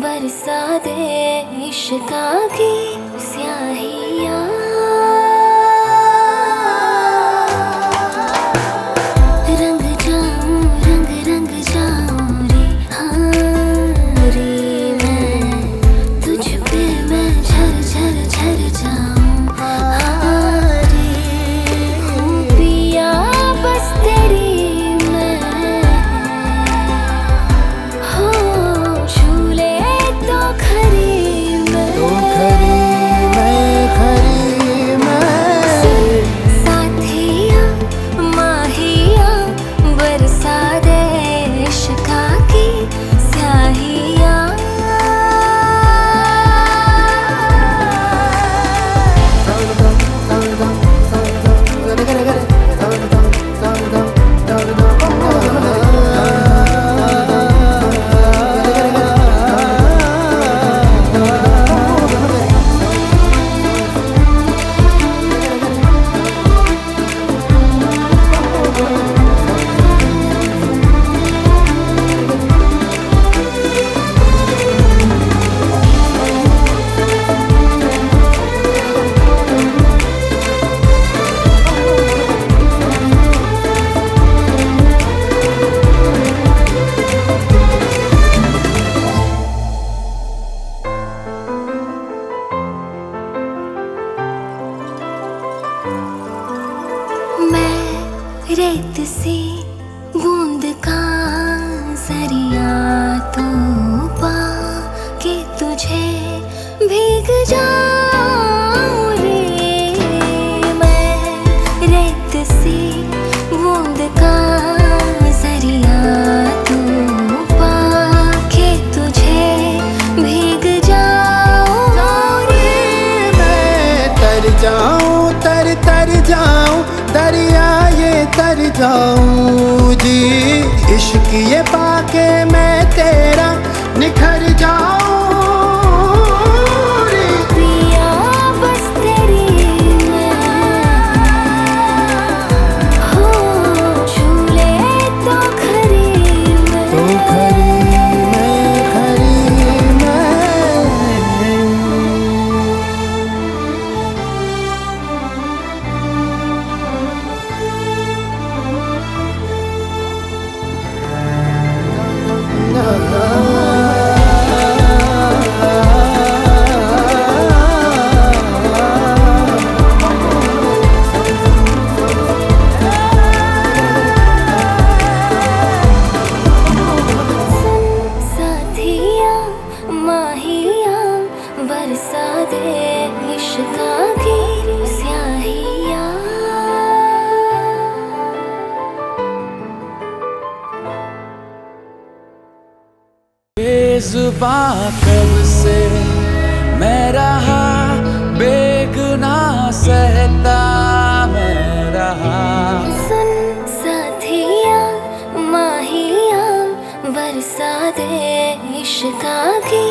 बरसा दे इश्क की स्याहियाँ मैं रेत सी तर जाऊँ, तर तर जाऊँ, दरिया ये तर जाऊँ। जी, इश्क ये पाके मैं तेरा, निखर जाऊँ। इश्का की स्याहिया बेजुबा कब से मैं रहा बेगुना सहता मैं रहा। सुन साथिया माहिया बरसा दे इश्का की